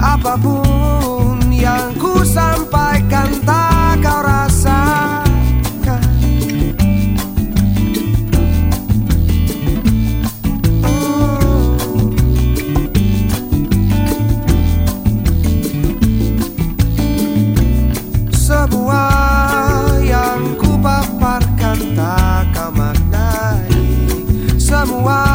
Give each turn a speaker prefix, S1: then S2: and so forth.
S1: Apa pun yang ku sampaikan tak kau rasakan. Sebuah Semua yang ku paparkan tak kau maknai. Semua